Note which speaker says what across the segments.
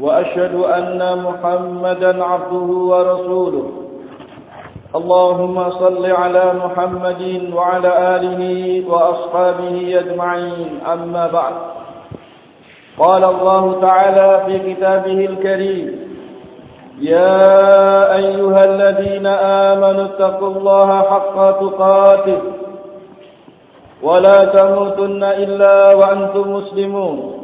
Speaker 1: وأشهد أن محمدا عبده ورسوله. اللهم صل على محمد وعلى آله وأصحابه أجمعين. أما بعد قال الله تعالى في كتابه الكريم يا أيها الذين آمنوا اتقوا الله حق تقاته ولا تموتن إلا وأنتم مسلمون.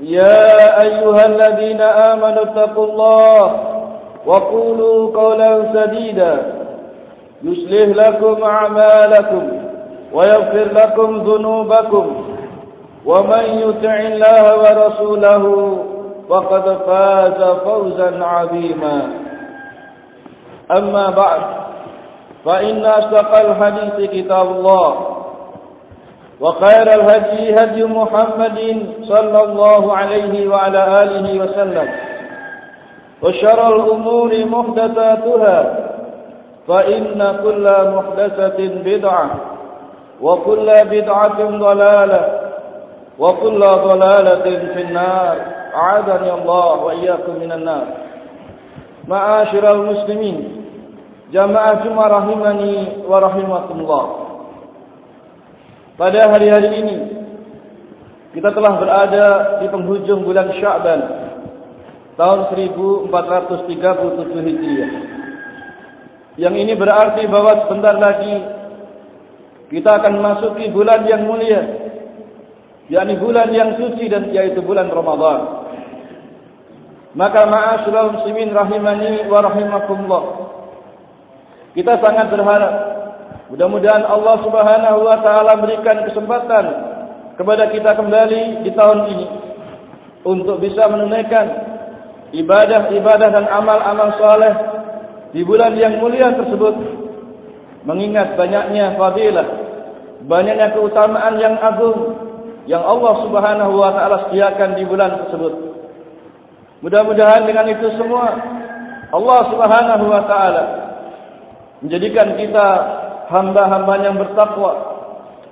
Speaker 1: يا أيها الذين آمنوا اتقوا الله وقولوا قولا سديدا. يصلح لكم أعمالكم ويغفر لكم ذنوبكم. ومن يطع الله ورسوله فقد فاز فوزا عظيما. أما بعد فإن أصدق الحديث كتاب الله. وخير الهدي هدي محمد صلى الله عليه وعلى آله وسلم. وشر الأمور محدثاتها فإن كل محدثة بدعة وكل بدعة ضلالة وكل ضلالة في النار. أعاذني الله وإياكم من النار. معاشر المسلمين جماعة رحمني ورحمكم الله. Pada hari-hari ini kita telah berada di penghujung bulan Sya'ban tahun 1437 Hijriah. Yang ini berarti bahwa sebentar lagi kita akan memasuki bulan yang mulia, yakni bulan yang suci dan yaitu bulan Ramadan. Maka ma'asyiral muslimin rahimani wa rahimakumullah. Kita sangat berharap Mudah-mudahan Allah Subhanahu wa taala berikan kesempatan kepada kita kembali di tahun ini untuk bisa menunaikan ibadah-ibadah dan amal-amal saleh di bulan yang mulia tersebut mengingat banyaknya fadilah, banyaknya keutamaan yang agung yang Allah Subhanahu wa taala sediakan di bulan tersebut. Mudah-mudahan dengan itu semua Allah Subhanahu wa taala menjadikan kita hamba-hamba yang bertakwa,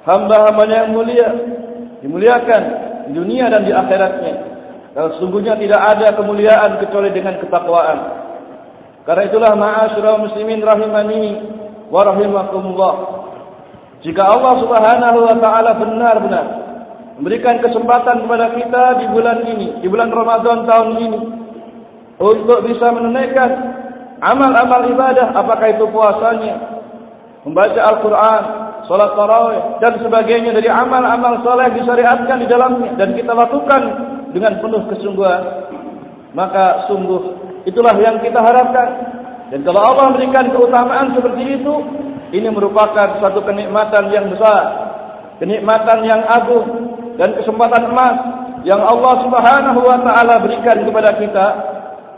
Speaker 1: hamba-hamba yang mulia, dimuliakan di dunia dan di akhiratnya. Dan sungguhnya tidak ada kemuliaan kecuali dengan ketakwaan. Karena itulah ma'asyiral muslimin rahimani wa rahimakumullah. Jika Allah Subhanahu wa taala benar-benar memberikan kesempatan kepada kita di bulan ini, di bulan Ramadan tahun ini untuk bisa menunaikan amal-amal ibadah apakah itu puasanya, membaca Al-Quran, salat tarawih dan sebagainya dari amal-amal saleh disyariatkan di dalamnya dan kita lakukan dengan penuh kesungguhan, maka sungguh itulah yang kita harapkan. Dan kalau Allah memberikan keutamaan seperti itu, ini merupakan satu kenikmatan yang besar, kenikmatan yang agung dan kesempatan emas yang Allah Subhanahu wa taala berikan kepada kita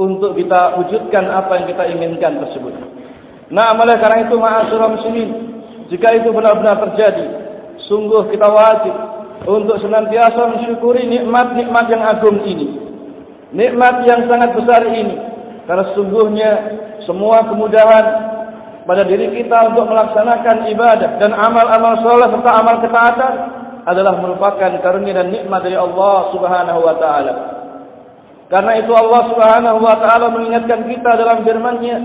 Speaker 1: untuk kita wujudkan apa yang kita inginkan tersebut. Nah, oleh karena itu ma'asyiral muslimin, jika itu benar-benar terjadi, sungguh kita wajib untuk senantiasa mensyukuri nikmat-nikmat yang agung ini. Nikmat yang sangat besar ini karena sungguhnya semua kemudahan pada diri kita untuk melaksanakan ibadah dan amal-amal saleh serta amal ketaatan adalah merupakan karunia dan nikmat dari Allah Subhanahu wa taala. Karena itu Allah Subhanahu wa taala mengingatkan kita dalam firman-Nya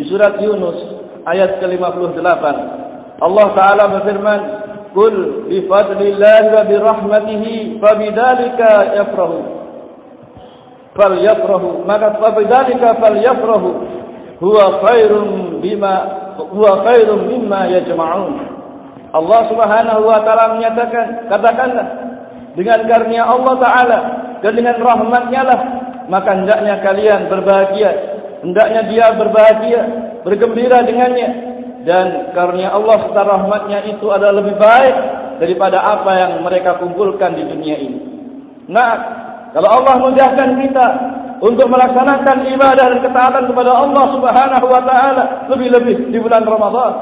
Speaker 1: di surat Yunus ayat ke-58 Allah taala berfirman Qul bi fadlillahi wa bi rahmatihi fa bidzalika yafrahu. Falyafrahu. Maka fabidzalika falyafrahu. Huwa khairum bima huwa khairum mimma yajma'un. Allah Subhanahu wa taala menyatakan katakanlah dengan karunia Allah taala dan dengan rahmatnya lah maka hendaknya kalian berbahagia hendaknya dia berbahagia bergembira dengannya dan karunia Allah serta rahmatnya itu adalah lebih baik daripada apa yang mereka kumpulkan di dunia ini. Nah, kalau Allah mudahkan kita untuk melaksanakan ibadah dan ketaatan kepada Allah Subhanahu wa taala lebih-lebih di bulan Ramadan,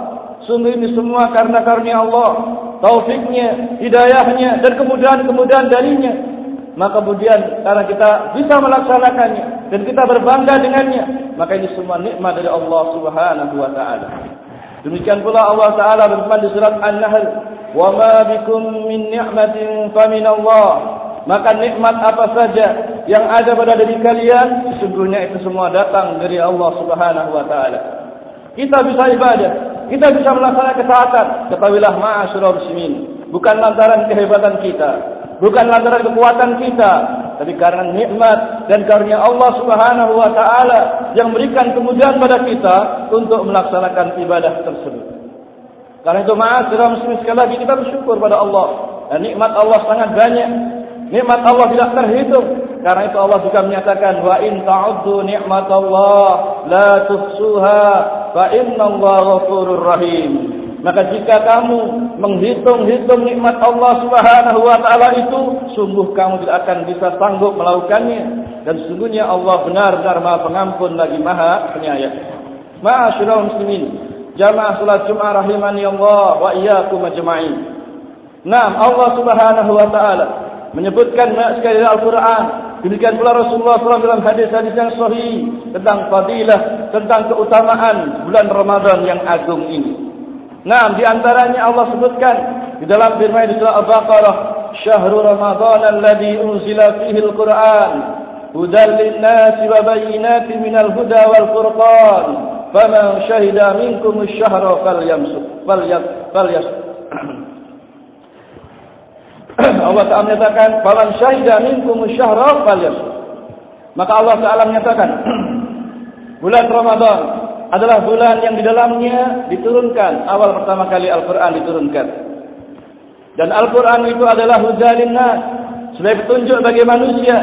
Speaker 1: sungguh ini semua karena karunia Allah, taufiknya, hidayahnya dan kemudahan-kemudahan darinya. Maka kemudian karena kita bisa melaksanakannya dan kita berbangga dengannya, maka ini semua nikmat dari Allah Subhanahu wa taala. Demikian pula Allah Taala berfirman di surat An-Nahl, "Wa ma bikum min ni'matin fa min Allah." Maka nikmat apa saja yang ada pada diri kalian, sesungguhnya itu semua datang dari Allah Subhanahu wa taala. Kita bisa ibadah, kita bisa melaksanakan ketaatan, ketahuilah ma'asyiral muslimin, bukan lantaran kehebatan kita, bukan lantaran kekuatan kita, tapi karena nikmat dan karunia Allah Subhanahu wa taala yang memberikan kemudahan pada kita untuk melaksanakan ibadah tersebut. Karena itu ma'asyiral muslimin sekali lagi kita bersyukur pada Allah. Dan nikmat Allah sangat banyak. Nikmat Allah tidak terhitung. Karena itu Allah juga menyatakan wa in ta'uddu ni'matallah la tuhsuha fa innallaha ghafurur rahim. Maka jika kamu menghitung-hitung nikmat Allah Subhanahu wa taala itu, sungguh kamu tidak akan bisa sanggup melakukannya dan sungguhnya Allah benar-benar Maha Pengampun lagi Maha Penyayang. Ma'asyiral muslimin, jamaah salat Jumat rahimani Allah wa iyyakum ajma'in. Naam, Allah Subhanahu wa taala menyebutkan sekali dalam Al-Qur'an Demikian pula Rasulullah SAW dalam hadis-hadis yang sahih tentang fadilah, tentang keutamaan bulan Ramadan yang agung ini. Nah, di antaranya Allah sebutkan di dalam firman surah Al-Baqarah, "Syahrul Ramadan alladzi unzila fihi al-Qur'an hudan lin-nasi wa bayyinatin minal huda wal furqan, faman syahida minkum asy-syahra falyamsuk falyas Allah Ta'ala menyatakan Faman syahida minkum syahra falyas Maka Allah Ta'ala menyatakan Bulan Ramadan adalah bulan yang di dalamnya diturunkan awal pertama kali Al-Quran diturunkan. Dan Al-Quran itu adalah hujalin nas sebagai petunjuk bagi manusia.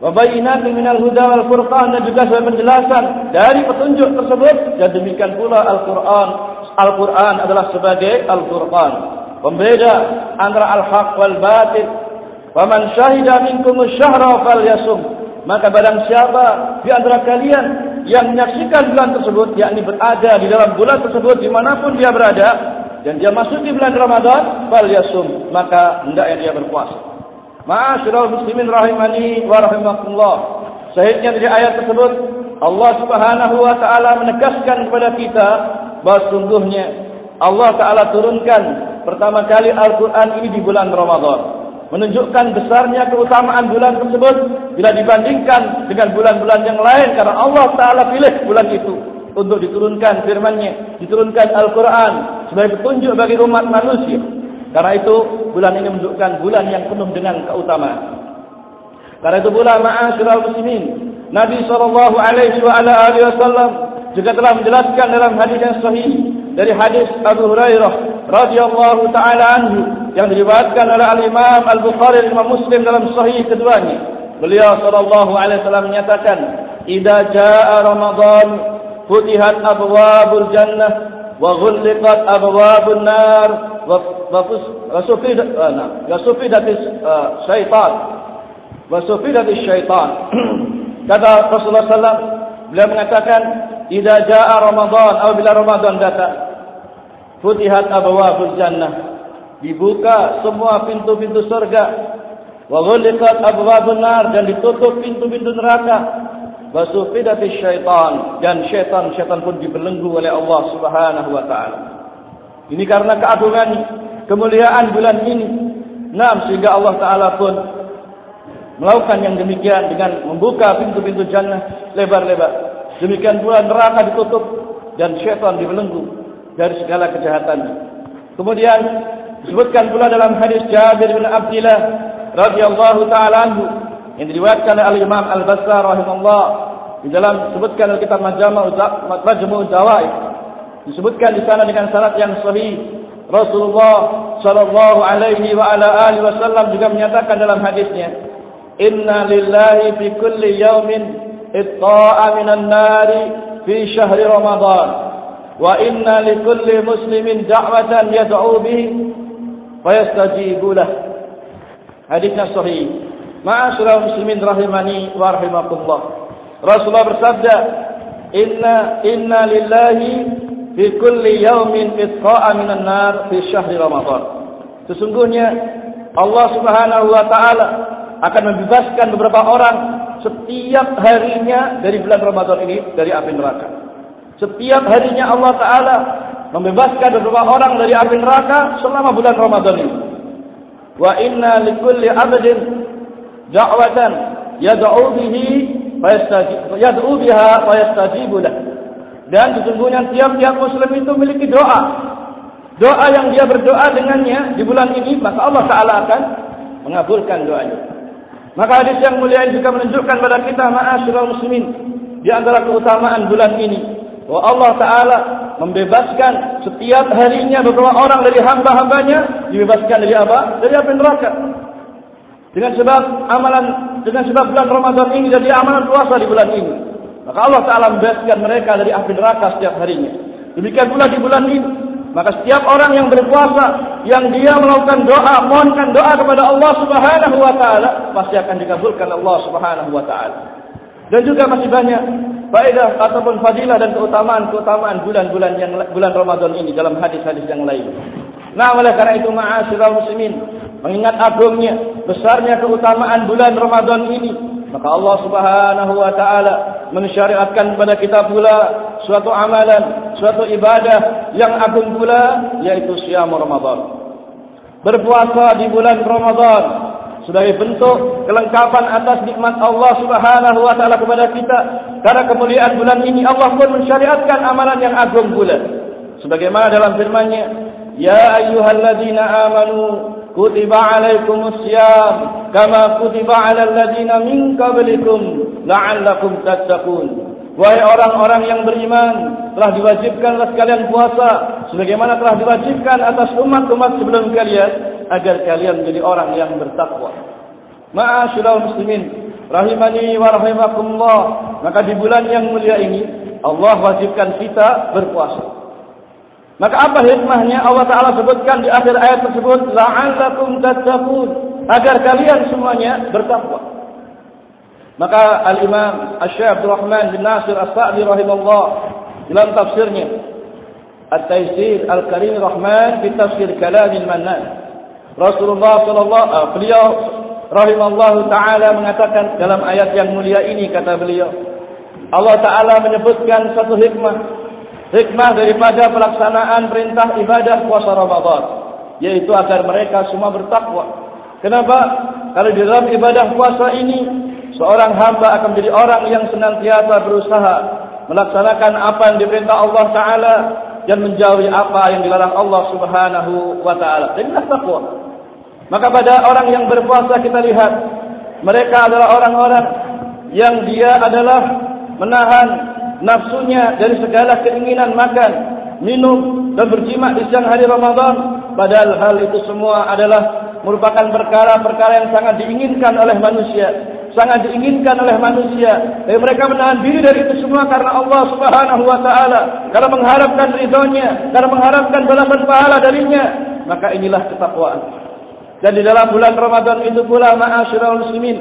Speaker 1: Wabayinat minal huda wal furqan dan juga sebagai penjelasan dari petunjuk tersebut dan demikian pula Al-Quran. Al-Quran adalah sebagai Al-Quran. Pembeda antara al-haq wal batil. Waman syahida minkum syahra fal yasum. Maka barang siapa di antara kalian yang menyaksikan bulan tersebut yakni berada di dalam bulan tersebut dimanapun dia berada dan dia masuk di bulan Ramadan fal yasum maka hendaknya dia berpuasa. Ma'asyiral muslimin rahimani wa rahimakumullah. Sahihnya dari ayat tersebut Allah Subhanahu wa taala menegaskan kepada kita bahawa sungguhnya Allah taala turunkan pertama kali Al-Qur'an ini di bulan Ramadan menunjukkan besarnya keutamaan bulan tersebut bila dibandingkan dengan bulan-bulan yang lain karena Allah Taala pilih bulan itu untuk diturunkan firman-Nya, diturunkan Al-Qur'an sebagai petunjuk bagi umat manusia. Karena itu bulan ini menunjukkan bulan yang penuh dengan keutamaan. Karena itu bulan ma'asyiral muslimin, Nabi sallallahu alaihi wa ala alihi wasallam juga telah menjelaskan dalam hadis yang sahih dari hadis Abu Hurairah radhiyallahu taala anhu yang diriwayatkan oleh Al Imam Al Bukhari Imam Muslim dalam sahih keduanya. Beliau sallallahu alaihi wasallam menyatakan, "Idza jaa Ramadan, futihat abwabul jannah wa ghulqat abwabun nar wa sufidat wa sufidat syaitan wa sufidat syaitan." Kata Rasulullah sallallahu beliau mengatakan, "Idza jaa Ramadan, apabila Ramadan datang, futihat abwabul jannah. Dibuka semua pintu-pintu surga. Wa ghuliqat abwabun nar dan ditutup pintu-pintu neraka. Wa sufidati syaitan dan syaitan-syaitan pun dibelenggu oleh Allah Subhanahu wa taala. Ini karena keagungan kemuliaan bulan ini. Nah sehingga Allah taala pun melakukan yang demikian dengan membuka pintu-pintu jannah lebar-lebar. Demikian pula neraka ditutup dan syaitan dibelenggu dari segala kejahatannya kemudian Disebutkan pula dalam hadis Jabir bin Abdullah radhiyallahu taala anhu yang diriwayatkan oleh Imam Al-Bassar rahimahullah di dalam sebutkan dalam kitab Majmu' Zawaid disebutkan di sana dengan syarat yang sahih. Rasulullah sallallahu alaihi wa ala alihi wasallam juga menyatakan dalam hadisnya Inna lillahi fi kulli yawmin itta'a minan nari fi syahri Ramadan wa inna li kulli muslimin da'watan yad'u bihi fayastajibu lah Hadisnya sahih Ma'asyiral muslimin rahimani wa rahimakumullah. Rasulullah bersabda, "Inna inna lillahi fi kulli yawmin itqa'a minan nar fi syahri Ramadan." Sesungguhnya Allah Subhanahu wa taala akan membebaskan beberapa orang setiap harinya dari bulan Ramadan ini dari api neraka. Setiap harinya Allah taala membebaskan beberapa orang dari api neraka selama bulan Ramadan ini. Wa inna likulli 'abdin da'watan yad'u bihi yad'u biha fayastajibu lah. Dan sesungguhnya tiap-tiap muslim itu memiliki doa. Doa yang dia berdoa dengannya di bulan ini, maka Allah Taala akan mengabulkan doanya. Maka hadis yang mulia ini juga menunjukkan kepada kita ma'asyiral muslimin di antara keutamaan bulan ini bahwa Allah Taala membebaskan setiap harinya beberapa orang dari hamba-hambanya dibebaskan dari apa? Dari api neraka. Dengan sebab amalan dengan sebab bulan Ramadan ini jadi amalan puasa di bulan ini. Maka Allah Taala membebaskan mereka dari api neraka setiap harinya. Demikian pula di bulan ini. Maka setiap orang yang berpuasa yang dia melakukan doa, mohonkan doa kepada Allah Subhanahu wa taala, pasti akan dikabulkan Allah Subhanahu wa taala. Dan juga masih banyak faedah ataupun fadilah dan keutamaan-keutamaan bulan-bulan yang bulan Ramadan ini dalam hadis-hadis yang lain. Nah, oleh karena itu ma'asyiral muslimin, mengingat agungnya, besarnya keutamaan bulan Ramadan ini, maka Allah Subhanahu wa taala mensyariatkan kepada kita pula suatu amalan, suatu ibadah yang agung pula yaitu siam Ramadan. Berpuasa di bulan Ramadan sebagai bentuk kelengkapan atas nikmat Allah Subhanahu wa taala kepada kita. Karena kemuliaan bulan ini Allah pun mensyariatkan amalan yang agung pula. Sebagaimana dalam firman-Nya ya ayyuhalladzina amanu kutiba alaikumusiyam kama kutiba alal ladzina min qablikum la'allakum tattaqun. Wahai orang-orang yang beriman, telah diwajibkanlah kalian puasa sebagaimana telah diwajibkan atas umat-umat sebelum kalian agar kalian menjadi orang yang bertakwa. Ma'asyiral muslimin rahimani wa rahimakumullah maka di bulan yang mulia ini Allah wajibkan kita berpuasa. Maka apa hikmahnya Allah Taala sebutkan di akhir ayat tersebut la'allakum tattaqun agar kalian semuanya bertakwa. Maka Al-Imam Asy-Syaikh Rahman bin Nasir As-Sa'di rahimahullah dalam tafsirnya At-Taysir Al-Karim Rahman fi tafsir Kalam Al-Mannan Rasulullah sallallahu uh, beliau rahimahullah taala mengatakan dalam ayat yang mulia ini kata beliau Allah taala menyebutkan satu hikmah hikmah daripada pelaksanaan perintah ibadah puasa Ramadan yaitu agar mereka semua bertakwa. Kenapa? Kalau di dalam ibadah puasa ini seorang hamba akan menjadi orang yang senantiasa berusaha melaksanakan apa yang diperintah Allah taala dan menjauhi apa yang dilarang Allah Subhanahu wa taala. Inilah takwa. Maka pada orang yang berpuasa kita lihat mereka adalah orang-orang yang dia adalah menahan nafsunya dari segala keinginan makan, minum dan berjima di siang hari Ramadan. Padahal hal itu semua adalah merupakan perkara-perkara yang sangat diinginkan oleh manusia. Sangat diinginkan oleh manusia. Tapi mereka menahan diri dari itu semua karena Allah subhanahu wa ta'ala. Karena mengharapkan ridhonya. Karena mengharapkan balasan pahala darinya. Maka inilah ketakwaan. Dan di dalam bulan Ramadan itu pula ma'asyiral muslimin.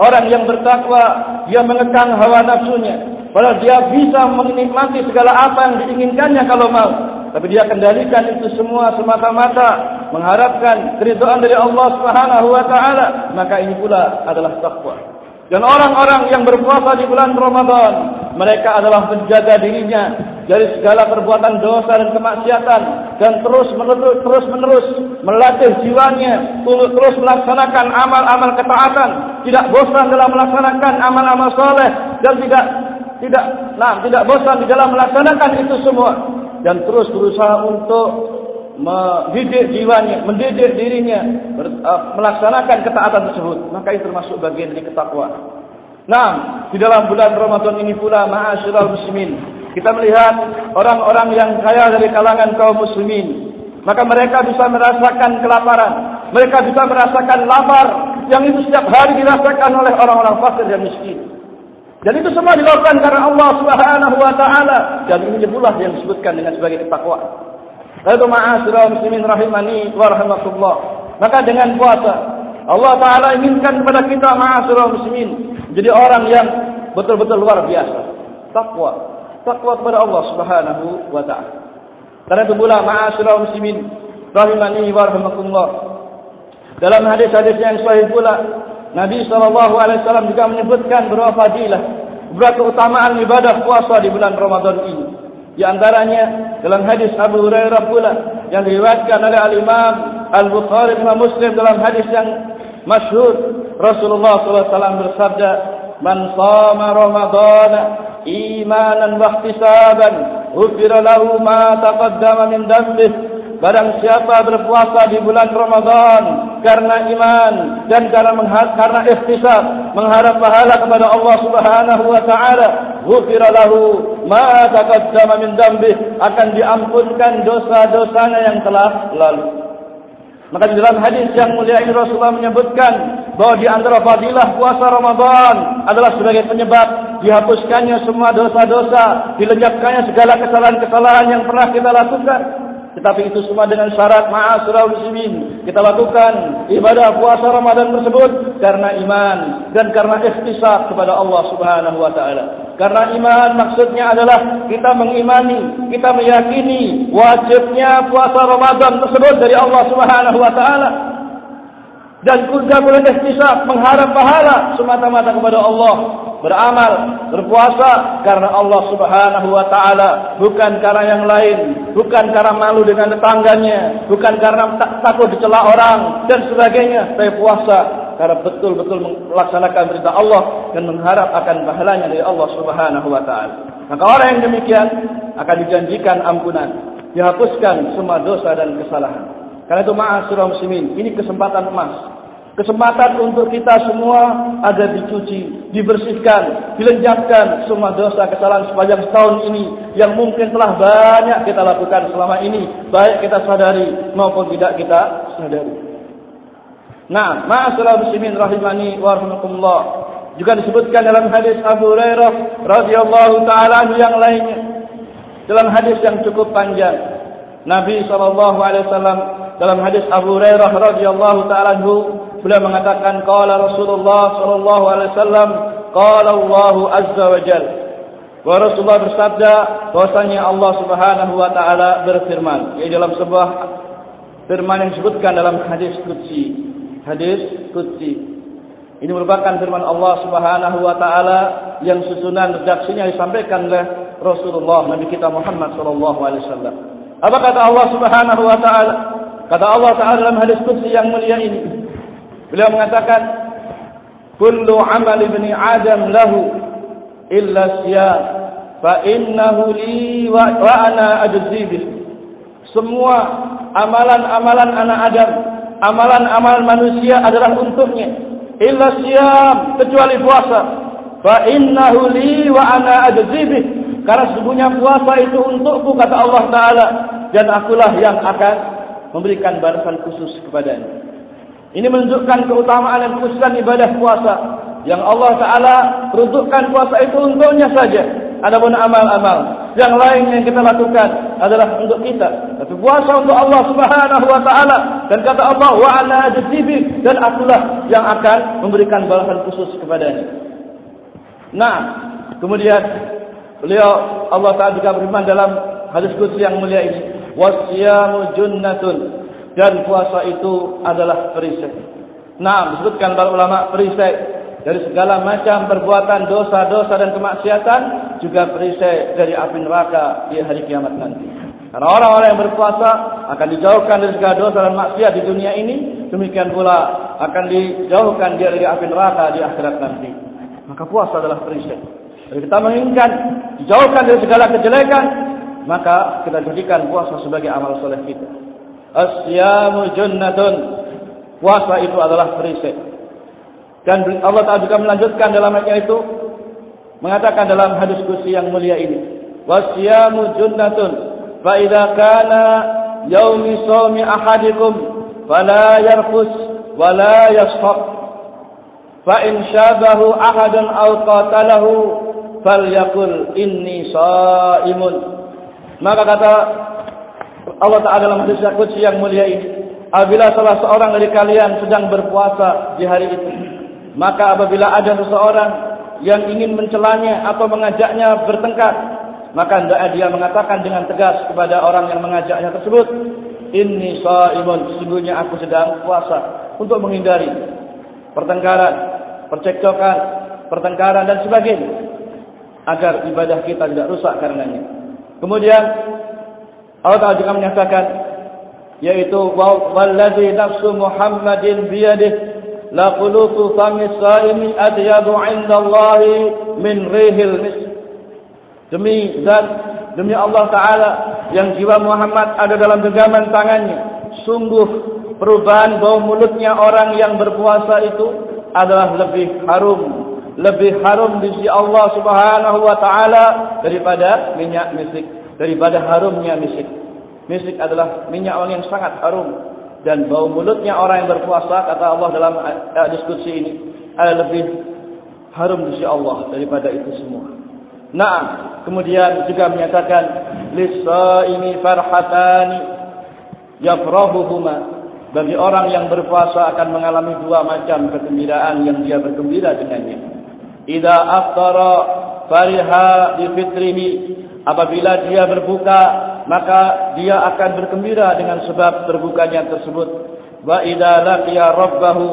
Speaker 1: Orang yang bertakwa, dia mengekang hawa nafsunya. Padahal dia bisa menikmati segala apa yang diinginkannya kalau mau. Tapi dia kendalikan itu semua semata-mata mengharapkan keridhaan dari Allah Subhanahu wa taala, maka ini pula adalah takwa. Dan orang-orang yang berpuasa di bulan Ramadan, mereka adalah menjaga dirinya dari segala perbuatan dosa dan kemaksiatan dan terus menerus terus menerus melatih jiwanya untuk terus melaksanakan amal-amal ketaatan, tidak bosan dalam melaksanakan amal-amal soleh dan tidak tidak nah tidak bosan di dalam melaksanakan itu semua. Dan terus berusaha untuk mendidik jiwanya, mendidik dirinya ber, uh, melaksanakan ketaatan tersebut, maka itu termasuk bagian dari ketakwaan. Nah, di dalam bulan Ramadan ini pula ma'asyiral muslimin, kita melihat orang-orang yang kaya dari kalangan kaum muslimin. Maka mereka bisa merasakan kelaparan, mereka bisa merasakan lapar yang itu setiap hari dirasakan oleh orang-orang fakir dan miskin. Dan itu semua dilakukan karena Allah Subhanahu wa taala dan ini pula yang disebutkan dengan sebagai ketakwaan. Lalu ma'asyiral muslimin rahimani wa rahmatullah. Maka dengan puasa Allah taala inginkan kepada kita ma'asyiral muslimin jadi orang yang betul-betul luar biasa. Takwa. Takwa kepada Allah subhanahu wa ta'ala. Karena itu pula ma'asyurah muslimin. Rahimani wa rahimakumullah. Dalam hadis-hadis yang sahih pula. Nabi SAW juga menyebutkan beberapa fadilah. Beberapa keutamaan ibadah puasa di bulan Ramadan ini. Di antaranya dalam hadis Abu Hurairah pula. Yang diriwayatkan oleh Al-Imam Al-Bukhari dan Muslim dalam hadis yang masyhur Rasulullah SAW bersabda man sama Ramadan imanan wa ihtisaban ghufira lahu ma taqaddama min dhanbihi barang siapa berpuasa di bulan Ramadan karena iman dan karena karena ihtisab mengharap pahala kepada Allah Subhanahu wa taala ghufira lahu ma taqaddama min dhanbihi akan diampunkan dosa-dosanya yang telah lalu Maka di dalam hadis yang mulia ini Rasulullah menyebutkan bahwa di antara fadilah puasa Ramadan adalah sebagai penyebab dihapuskannya semua dosa-dosa, dilenyapkannya segala kesalahan-kesalahan yang pernah kita lakukan. Tetapi itu semua dengan syarat ma'asirah muslimin. Kita lakukan ibadah puasa Ramadan tersebut karena iman dan karena ikhtisar kepada Allah subhanahu wa ta'ala. Karena iman maksudnya adalah kita mengimani, kita meyakini wajibnya puasa Ramadan tersebut dari Allah subhanahu wa ta'ala dan juga boleh ikhtisab mengharap pahala semata-mata kepada Allah beramal berpuasa karena Allah Subhanahu wa taala. Bukan karena yang lain bukan karena malu dengan tetangganya bukan karena tak, takut dicela orang dan sebagainya. Tapi puasa karena betul-betul melaksanakan perintah Allah dan mengharap akan pahalanya dari Allah Subhanahu wa taala. Maka orang yang demikian akan dijanjikan ampunan dihapuskan semua dosa dan kesalahan. Karena itu ma'asyiral muslimin, ini kesempatan emas. Kesempatan untuk kita semua agar dicuci, dibersihkan, dilenjapkan semua dosa kesalahan sepanjang setahun ini yang mungkin telah banyak kita lakukan selama ini, baik kita sadari maupun tidak kita sadari. Nah, ma'asyiral muslimin rahimani wa rahimakumullah. Juga disebutkan dalam hadis Abu Hurairah radhiyallahu taala yang lainnya. Dalam hadis yang cukup panjang, Nabi wasallam dalam hadis Abu Hurairah radhiyallahu taala beliau mengatakan qala Rasulullah sallallahu alaihi wasallam qala Allah azza wa jalla wa Rasulullah bersabda bahwasanya Allah Subhanahu wa taala berfirman. Yaitu dalam sebuah firman yang disebutkan dalam hadis qudsi. Hadis qudsi. Ini merupakan firman Allah Subhanahu wa taala yang susunan redaksinya disampaikan oleh Rasulullah Nabi kita Muhammad sallallahu alaihi wasallam. Apa kata Allah Subhanahu wa taala? Kata Allah taala dalam hadis qudsi yang mulia ini. Beliau mengatakan, "Kullu 'amali ibni Adam lahu illa siyam, fa innahu li wa, wa ana ajzi bih." Semua amalan-amalan anak Adam, amalan-amalan manusia adalah untuknya. Illa siyam, kecuali puasa. Fa innahu li wa ana ajzi bih. Karena sesungguhnya puasa itu untukku kata Allah Taala dan akulah yang akan memberikan balasan khusus kepadanya. Ini menunjukkan keutamaan dan khususan ibadah puasa yang Allah Taala peruntukkan puasa itu untuknya saja. Adapun amal-amal yang lain yang kita lakukan adalah untuk kita. Tapi puasa untuk Allah Subhanahu Wa Taala dan kata Allah wa ajzibi dan akulah yang akan memberikan balasan khusus kepadanya. Nah, kemudian Beliau Allah Taala juga berfirman dalam hadis qudsi yang mulia ini, "Wasyamu junnatun." Dan puasa itu adalah perisai. Nah, disebutkan para ulama perisai dari segala macam perbuatan dosa-dosa dan kemaksiatan juga perisai dari api neraka di hari kiamat nanti. Karena orang-orang yang berpuasa akan dijauhkan dari segala dosa dan maksiat di dunia ini, demikian pula akan dijauhkan dia dari api neraka di akhirat nanti. Maka puasa adalah perisai. Jadi kita menginginkan dijauhkan dari segala kejelekan, maka kita jadikan puasa sebagai amal soleh kita. Asyamu junnatun. Puasa itu adalah perisai. Dan Allah Ta'ala juga melanjutkan dalam ayat itu. Mengatakan dalam hadis kursi yang mulia ini. Wasyamu junnatun. Fa'idha kana yaumi sawmi ahadikum. Fala yarfus. Wala yashab. Fa'in syabahu ahadun au qatalahu. Fal yakul inni sa'imun. Maka kata Allah Ta'ala dalam hadis Qudsi yang mulia ini. Apabila salah seorang dari kalian sedang berpuasa di hari itu. Maka apabila ada seseorang yang ingin mencelanya atau mengajaknya bertengkar. Maka dia mengatakan dengan tegas kepada orang yang mengajaknya tersebut. Inni sa'imun. Sesungguhnya aku sedang puasa. Untuk menghindari pertengkaran, percekcokan, pertengkaran dan sebagainya. Agar ibadah kita tidak rusak karenanya. Kemudian Allah Ta'ala juga menyatakan yaitu wallazi nafsu Muhammadin biyadih la qulutu famis saimi adyabu 'inda Allah min rihil mis demi zat demi Allah taala yang jiwa Muhammad ada dalam genggaman tangannya sungguh perubahan bau mulutnya orang yang berpuasa itu adalah lebih harum lebih harum di sisi Allah Subhanahu wa taala daripada minyak misik daripada harumnya misik. Misik adalah minyak wangi yang sangat harum dan bau mulutnya orang yang berpuasa kata Allah dalam diskusi ini adalah lebih harum di sisi Allah daripada itu semua. Nah, kemudian juga menyatakan lisa ini farhatani yafrahuhuma bagi orang yang berpuasa akan mengalami dua macam kegembiraan yang dia bergembira dengannya. Ida aftara fariha bi fitrihi apabila dia berbuka maka dia akan bergembira dengan sebab terbukanya tersebut. Wa idza laqiya rabbahu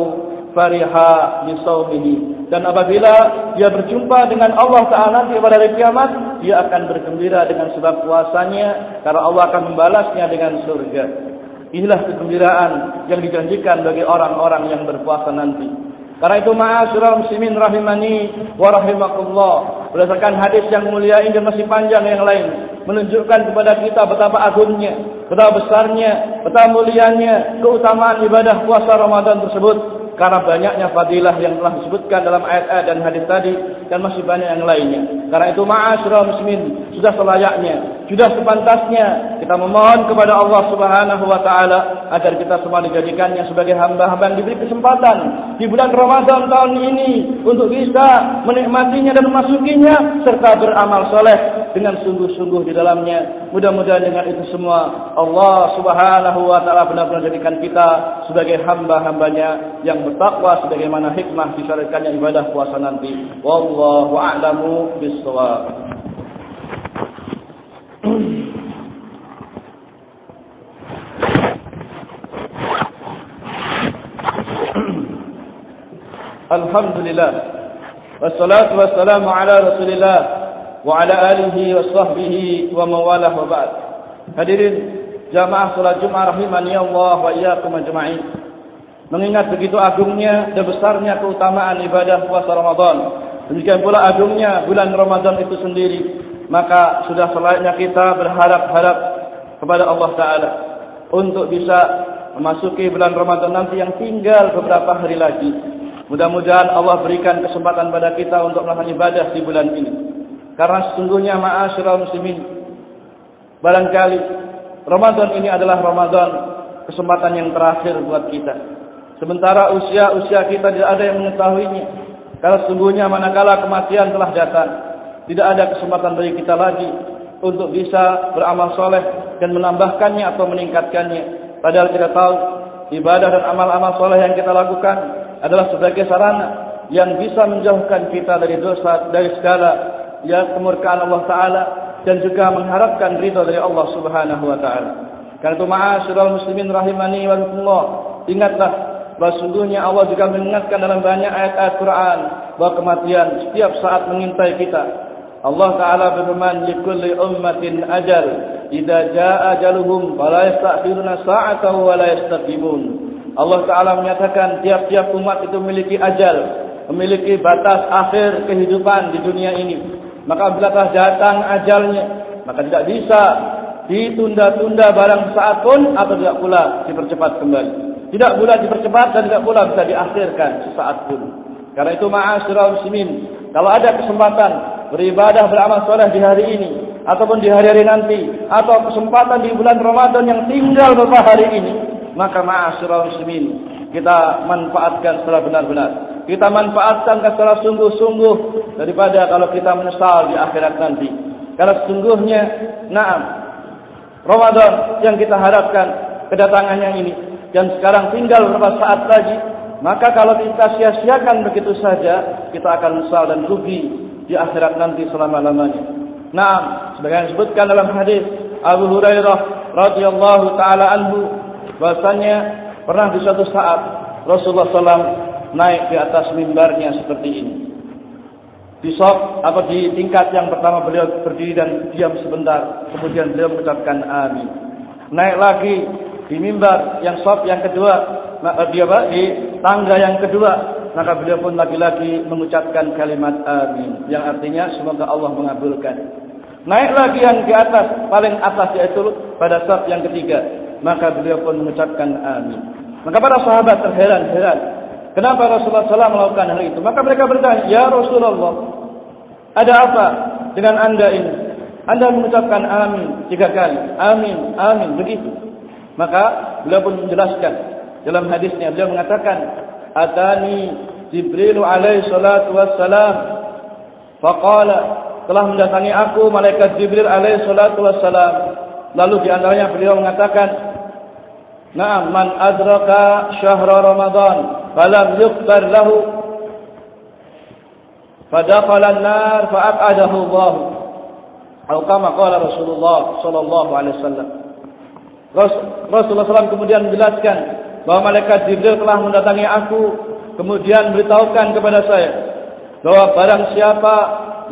Speaker 1: fariha bi sawmihi dan apabila dia berjumpa dengan Allah taala di hari kiamat dia akan bergembira dengan sebab puasanya karena Allah akan membalasnya dengan surga. Inilah kegembiraan yang dijanjikan bagi orang-orang yang berpuasa nanti. Karena itu ma'asyiral muslimin rahimani wa rahimakumullah. Berdasarkan hadis yang mulia ini dan masih panjang yang lain menunjukkan kepada kita betapa agungnya, betapa besarnya, betapa mulianya keutamaan ibadah puasa Ramadan tersebut karena banyaknya fadilah yang telah disebutkan dalam ayat-ayat dan hadis tadi dan masih banyak yang lainnya. Karena itu ma'asyiral muslimin sudah selayaknya, sudah sepantasnya kita memohon kepada Allah Subhanahu wa taala agar kita semua dijadikannya sebagai hamba-hamba yang diberi kesempatan di bulan Ramadan tahun ini untuk bisa menikmatinya dan memasukinya serta beramal soleh dengan sungguh-sungguh di dalamnya. Mudah-mudahan dengan itu semua Allah Subhanahu wa taala benar-benar jadikan kita sebagai hamba-hambanya yang bertakwa sebagaimana hikmah disyariatkannya ibadah puasa nanti. Wallahu a'lamu bissawab. Alhamdulillah Wassalatu wassalamu ala rasulillah Wa ala alihi wa sahbihi wa mawalah wa ba'd Hadirin jamaah salat jum'ah rahimani Allah wa iyakum ajma'in mengingat begitu agungnya dan besarnya keutamaan ibadah puasa Ramadan. Demikian pula agungnya bulan Ramadan itu sendiri, maka sudah selayaknya kita berharap-harap kepada Allah Taala untuk bisa memasuki bulan Ramadan nanti yang tinggal beberapa hari lagi. Mudah-mudahan Allah berikan kesempatan pada kita untuk melakukan ibadah di bulan ini. Karena sesungguhnya ma'asyiral muslimin barangkali Ramadan ini adalah Ramadan kesempatan yang terakhir buat kita. Sementara usia-usia kita tidak ada yang mengetahuinya. Karena sungguhnya manakala kematian telah datang. Tidak ada kesempatan bagi kita lagi. Untuk bisa beramal soleh dan menambahkannya atau meningkatkannya. Padahal kita tahu ibadah dan amal-amal soleh yang kita lakukan adalah sebagai sarana yang bisa menjauhkan kita dari dosa, dari segala ya kemurkaan Allah Taala dan juga mengharapkan ridha dari Allah Subhanahu Wa Taala. Karena itu ma'asyiral muslimin rahimani wa rahmatullah. Ingatlah Sesungguhnya Allah juga mengingatkan dalam banyak ayat-ayat Quran bahawa kematian setiap saat mengintai kita. Allah Taala berfirman, "Likulli ummatin ajal, idza jaa ajaluhum fala yasta'khiruna sa'atan wa la yastaqdimun." Allah Taala menyatakan tiap-tiap umat itu memiliki ajal, memiliki batas akhir kehidupan di dunia ini. Maka bila datang ajalnya, maka tidak bisa ditunda-tunda barang saat pun atau tidak pula dipercepat kembali. Tidak pula dipercepat dan tidak pula bisa diakhirkan sesaat pun. Karena itu ma'asyiral muslimin, kalau ada kesempatan beribadah beramal soleh di hari ini ataupun di hari-hari nanti atau kesempatan di bulan Ramadan yang tinggal beberapa hari ini, maka ma'asyiral muslimin, kita manfaatkan secara benar-benar. Kita manfaatkan secara sungguh-sungguh daripada kalau kita menyesal di akhirat nanti. Karena sesungguhnya, naam, Ramadan yang kita harapkan kedatangannya ini dan sekarang tinggal beberapa saat lagi, maka kalau kita sia-siakan begitu saja, kita akan menyesal dan rugi di akhirat nanti selama-lamanya. Naam, sebagaimana disebutkan dalam hadis Abu Hurairah radhiyallahu taala anhu bahasanya pernah di suatu saat Rasulullah SAW naik di atas mimbarnya seperti ini. Di sok apa di tingkat yang pertama beliau berdiri dan diam sebentar, kemudian beliau mengucapkan amin. Naik lagi di mimbar yang sok yang kedua, dia apa? di tangga yang kedua, maka beliau pun lagi-lagi mengucapkan kalimat amin yang artinya semoga Allah mengabulkan. Naik lagi yang di atas, paling atas yaitu pada sok yang ketiga, maka beliau pun mengucapkan amin. Maka para sahabat terheran-heran Kenapa Rasulullah SAW melakukan hal itu? Maka mereka bertanya, Ya Rasulullah, ada apa dengan anda ini? Anda mengucapkan amin tiga kali. Amin, amin, begitu. Maka beliau pun menjelaskan dalam hadisnya. Beliau mengatakan, Atani Jibril alaihi salatu wassalam. Faqala, telah mendatangi aku malaikat Jibril alaihi salatu wassalam. Lalu di antaranya beliau mengatakan, Naam man adraka syahra Ramadan falam yuqbar lahu fadakhala an-nar fa'adahu Allah. Atau kama qala Rasulullah sallallahu alaihi wasallam. Rasulullah SAW kemudian menjelaskan bahwa malaikat Jibril telah mendatangi aku kemudian beritahukan kepada saya bahwa barang siapa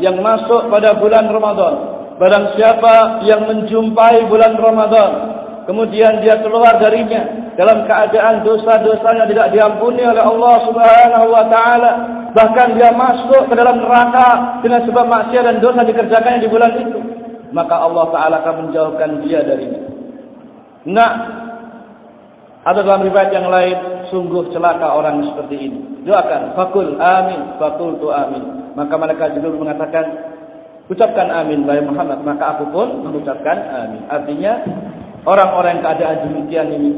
Speaker 1: yang masuk pada bulan Ramadan, barang siapa yang menjumpai bulan Ramadan, kemudian dia keluar darinya dalam keadaan dosa-dosanya tidak diampuni oleh Allah Subhanahu wa taala bahkan dia masuk ke dalam neraka dengan sebab maksiat dan dosa dikerjakannya di bulan itu maka Allah taala akan menjauhkan dia darinya nah ada dalam riwayat yang lain sungguh celaka orang seperti ini. Doakan. Fakul amin. Fakul tu amin. Maka malaikat Jibril mengatakan ucapkan amin wahai Muhammad. Maka aku pun mengucapkan amin. Artinya Orang-orang keadaan demikian ini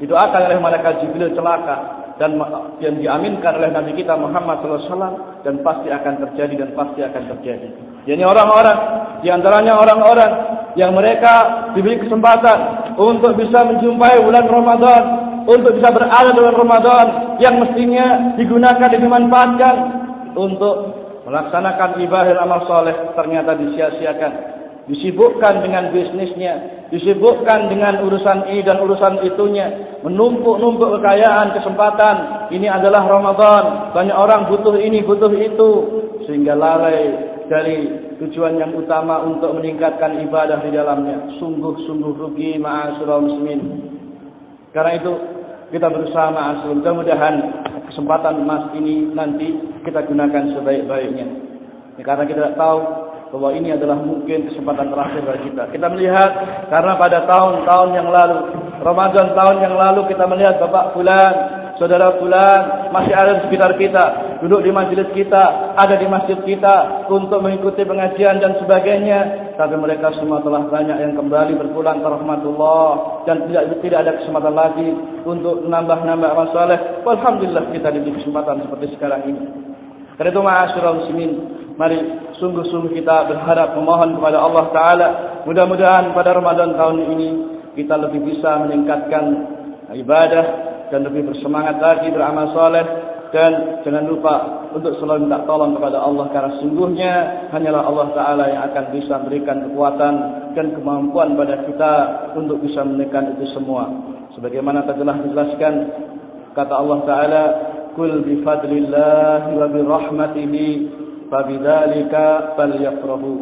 Speaker 1: didoakan oleh malaikat Jibril celaka dan yang diaminkan oleh Nabi kita Muhammad SAW dan pasti akan terjadi dan pasti akan terjadi. Jadi orang-orang di antaranya orang-orang yang mereka diberi kesempatan untuk bisa menjumpai bulan Ramadan, untuk bisa berada bulan Ramadan yang mestinya digunakan dan dimanfaatkan untuk melaksanakan ibadah amal soleh ternyata disia-siakan disibukkan dengan bisnisnya, disibukkan dengan urusan ini dan urusan itunya, menumpuk-numpuk kekayaan, kesempatan. Ini adalah Ramadan, banyak orang butuh ini, butuh itu, sehingga lalai dari tujuan yang utama untuk meningkatkan ibadah di dalamnya. Sungguh-sungguh rugi ma'asyiral muslimin. Karena itu kita berusaha ma'asyiral, mudah-mudahan kesempatan emas ini nanti kita gunakan sebaik-baiknya. Karena kita tidak tahu bahwa ini adalah mungkin kesempatan terakhir bagi kita. Kita melihat karena pada tahun-tahun yang lalu, Ramadan tahun yang lalu kita melihat bapak fulan, saudara fulan masih ada di sekitar kita, duduk di majlis kita, ada di masjid kita untuk mengikuti pengajian dan sebagainya. Tapi mereka semua telah banyak yang kembali berpulang ke rahmatullah dan tidak tidak ada kesempatan lagi untuk menambah-nambah amal saleh. Alhamdulillah kita diberi kesempatan seperti sekarang ini. Karena itu ma'asyiral muslimin, mari sungguh-sungguh kita berharap memohon kepada Allah Taala mudah-mudahan pada Ramadan tahun ini kita lebih bisa meningkatkan ibadah dan lebih bersemangat lagi beramal soleh dan jangan lupa untuk selalu minta tolong kepada Allah karena sungguhnya hanyalah Allah Taala yang akan bisa memberikan kekuatan dan kemampuan pada kita untuk bisa menekan itu semua. Sebagaimana telah dijelaskan kata Allah Taala kul bi fadlillah wa bi rahmatihi fa bidzalika falyafrahu.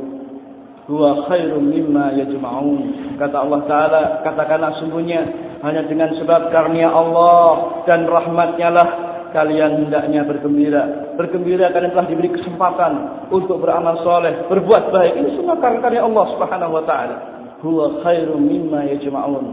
Speaker 1: Huwa khairum mimma yajma'un. Kata Allah taala katakanlah sungguhnya hanya dengan sebab karunia Allah dan rahmatnya lah kalian hendaknya bergembira. Bergembira karena telah diberi kesempatan untuk beramal soleh berbuat baik. Ini semua karunia Allah Subhanahu wa taala. Huwa khairum mimma yajma'un.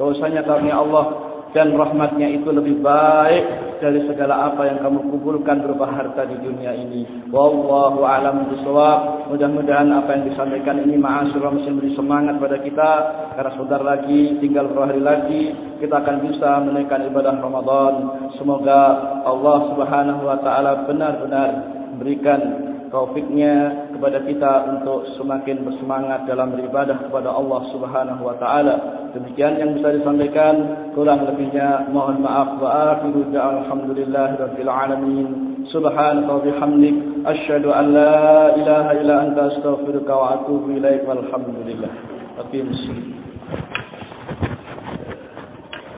Speaker 1: Bahwasanya karunia Allah dan rahmatnya itu lebih baik dari segala apa yang kamu kumpulkan berupa harta di dunia ini. Wallahu a'lam bishawab. Mudah-mudahan apa yang disampaikan ini ma'asyiral muslimin beri semangat pada kita karena sebentar lagi tinggal beberapa hari lagi kita akan bisa menaikkan ibadah Ramadan. Semoga Allah Subhanahu wa taala benar-benar berikan taufiknya kepada kita untuk semakin bersemangat dalam beribadah kepada Allah Subhanahu wa taala. Demikian yang bisa disampaikan, kurang lebihnya mohon maaf wa akhiru alhamdulillah rabbil alamin. Subhanaka wa bihamdik asyhadu an la ilaha illa anta astaghfiruka wa atubu ilaik walhamdulillah. Aqim